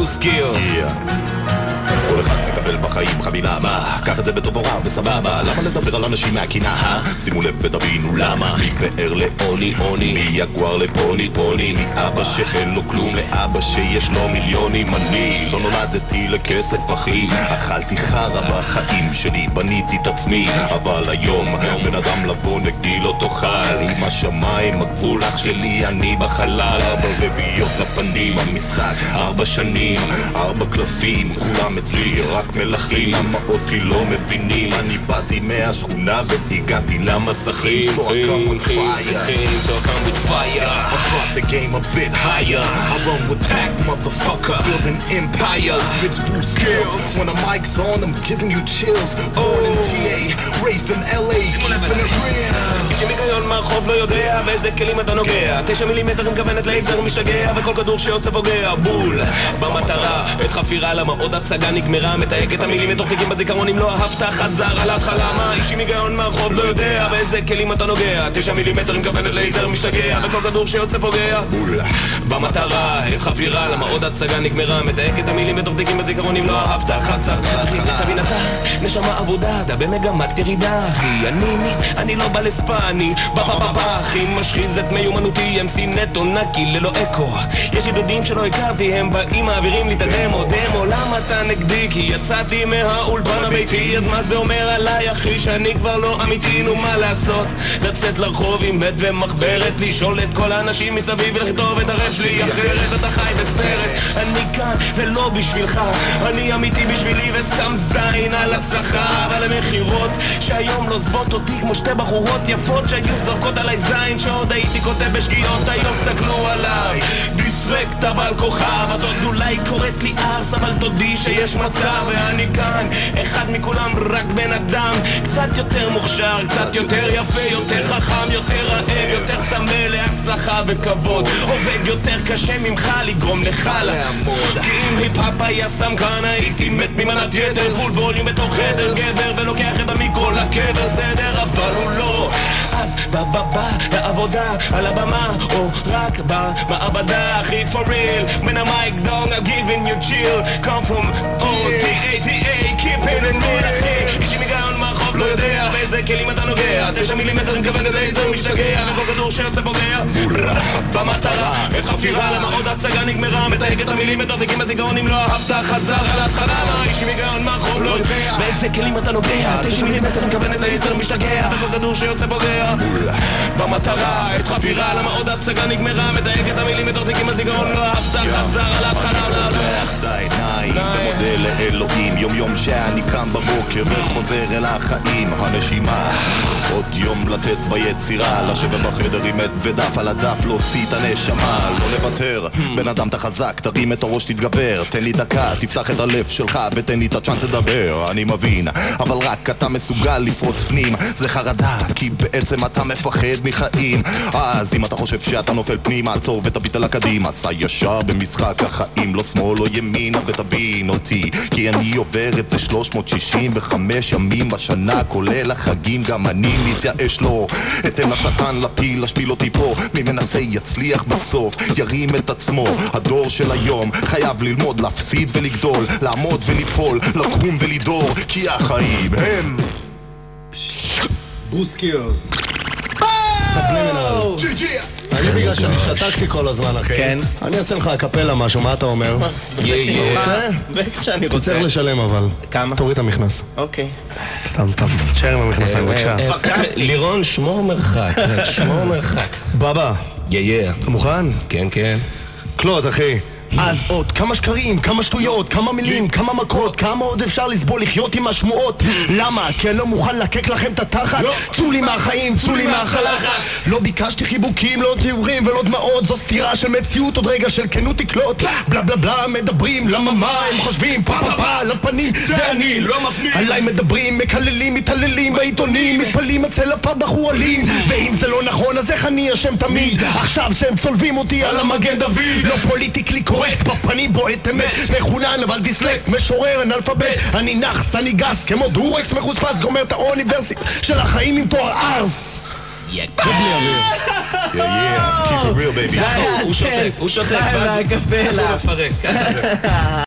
בוסקיות. כל אחד מקבל בחיים חבילה, מה? קח את זה רע וסבבה למה לדבר על אנשים מהקינה, אה? שימו לב ותבינו למה. מפאר לעוני עוני מיגואר לפוני פוני? מאבא שאין לו כלום לאבא שיש לו מיליונים. אני לא נולדתי לכסף אחי. אכלתי חרא בחיים שלי בניתי את עצמי. אבל היום בן אדם לבוא נגדי לא תאכל. עם השמיים הגבול אח שלי אני בחלל. ארבע רביעיות לפנים המשחק ארבע שנים ארבע קלפים כולם אצלי רק מלכים למה אותי לא מבינים אני באתי מהשכונה והגעתי למסכים come with fire come with fire. I brought the game a bit higher I run with tact, motherfucker Building empires, bitch boost skills When the mic's on, I'm giving you chills Born in TA, raised in LA Keeping it real היגיון מהרחוב לא יודע באיזה כלים אתה נוגע תשע מילימטר מכוונת לייזר משתגע וכל כדור שיוצא פוגע בול במטרה עת חפירה למה עוד הצגה נגמרה מתייג את המילים מתוחתקים בזיכרון אם לא אהבת חזר על ההתחלה. מה איש עם היגיון מהרחוב לא יודע. באיזה כלים אתה נוגע? תשע מילימטר מכוונת לייזר משתגע. וכל כדור שיוצא פוגע. במטרה עת חפירה למה עוד הצגה נגמרה? מתייג את המילים מתוחתקים בזיכרון אם לא אהבת חזר תבין אתה נשמה עבודה אתה במגמת ירידה אחי. אני מי אני לא בא לספא אני בא בא בא בא אחי. משחיז את מיומנותי MC נטו נקי ללא אקו. יש לי דודים שלא הכרתי הם באים מעבירים לי את הדמו. דמו למה אתה נגדי? כי יצאתי מהאולפן הביתי אז מה זה אומר עליי אחי שאני כבר לא אמיתי נו מה לעשות? לצאת לרחוב עם בית ומחברת לשאול את כל האנשים מסביב ולכתוב את הרב שלי אחרת אתה חי בסרט. אני כאן ולא בשבילך אני אמיתי בשבילי ושם זין על הצלחה אבל המכירות שהיום עוזבות אותי כמו שתי בחורות יפות שהיו זורקות עליי זין שעוד הייתי כותב בשגיאות היום סתכלו עליי. דיסלקט אבל כוכב את עוד אולי קוראת לי ערס אבל תודי שיש מצב ואני כאן. אחד מכולם רק בן אדם. קצת יותר מוכשר קצת יותר יפה יותר חכם יותר רעב יותר צמא להצלחה וכבוד. עובד יותר קשה ממך לגרום לך לעמוד. כי אם היפ-הופ היה סם כאן הייתי מת ממנת יתר. full volume בתוך חדר גבר ולוקח את המיקרו לקבר. בסדר אבל הוא לא. אז בא בא בא לעבודה על הבמה או רק במעבדה. אחי for real man I'm תשע מילימטר מכוון את לייזר משתגע וכל כדור שיוצא פוגע במטרה. את חפירה למה עוד הצגה נגמרה. מתייג את המילים מתרתקים בזיכרון אם לא אהבת חזור על ההתחלה. מה איש עם היגיון מהרחוב לא יודע. באיזה כלים אתה נוגע? תשע מילימטר מכוון את לייזר משתגע וכל כדור שיוצא פוגע במטרה. את חפירה למה עוד הצגה נגמרה. מתייג את המילים מתרתקים בזיכרון לא אהבת שאני קם בבוקר וחוזר אל החיים הנשימה. עוד יום לתת ביצירה לשבת בחדר עם עט ודף על הדף להוציא את הנשמה. לא לוותר בן אדם אתה חזק תרים את הראש תתגבר. תן לי דקה תפתח את הלב שלך ותן לי את הצ'אנס לדבר. אני מבין אבל רק אתה מסוגל לפרוץ פנים. זה חרדה כי בעצם אתה מפחד מחיים. אז אם אתה חושב שאתה נופל פנימה עצור ותביט על הקדימה. סע ישר במשחק החיים לא שמאל או ימינה ותבין אותי כי אני עובר את זה 365 ימים בשנה כולל החגים גם אני מתייאש לו אתן לשטן לפיל להשפיל אותי פה מי מנסה יצליח בסוף ירים את עצמו הדור של היום חייב ללמוד להפסיד ולגדול לעמוד וליפול לקום ולדור כי החיים הם בוסקיוס. שאני שתקתי כל הזמן, אחי. כן. אני אעשה לך קפלה משהו, מה אתה אומר? רוצה? בטח שאני רוצה. צריך לשלם אבל. כמה? תוריד את המכנס. אוקיי. סתם, סתם. תשאר עם המכנסיים, בבקשה. לירון שמור מרחק שמור מרחק בבא, יא יא אתה מוכן? כן כן קלוט, אחי. אז עוד כמה שקרים, כמה שטויות, כמה מילים, כמה מכות, כמה עוד אפשר לסבול לחיות עם השמועות? למה? כי אני לא מוכן לקק לכם את התחת? צאו לי מהחיים, צאו לי מהצלחת! לא ביקשתי חיבוקים, לא תיאורים ולא דמעות, זו סתירה של מציאות, עוד רגע של כנות תקלוט. בלה בלה בלה, מדברים, למה מה הם חושבים? פה פה פה, לפנים, זה אני, לא מפנים. עליי מדברים, מקללים, מתעללים בעיתונים, מתפלאים אצל הפאב בחור אלים. ואם זה לא נכון, אז איך אני אשם תמיד? עכשיו שהם צולבים אותי על המגן דוד. לא politically correct, בפנים בועט אמת. מחונן אבל דיסלקט, משורר, אנאלפבית. אני נאחס, אני גס, כמו דורקס מחוספס, גומר את האוניברסיטה של החיים עם תואר ערס. יא Yeah, yeah, keep it real baby הוא שותק, הוא שותק, ואז. הוא מפרק. ככה זה.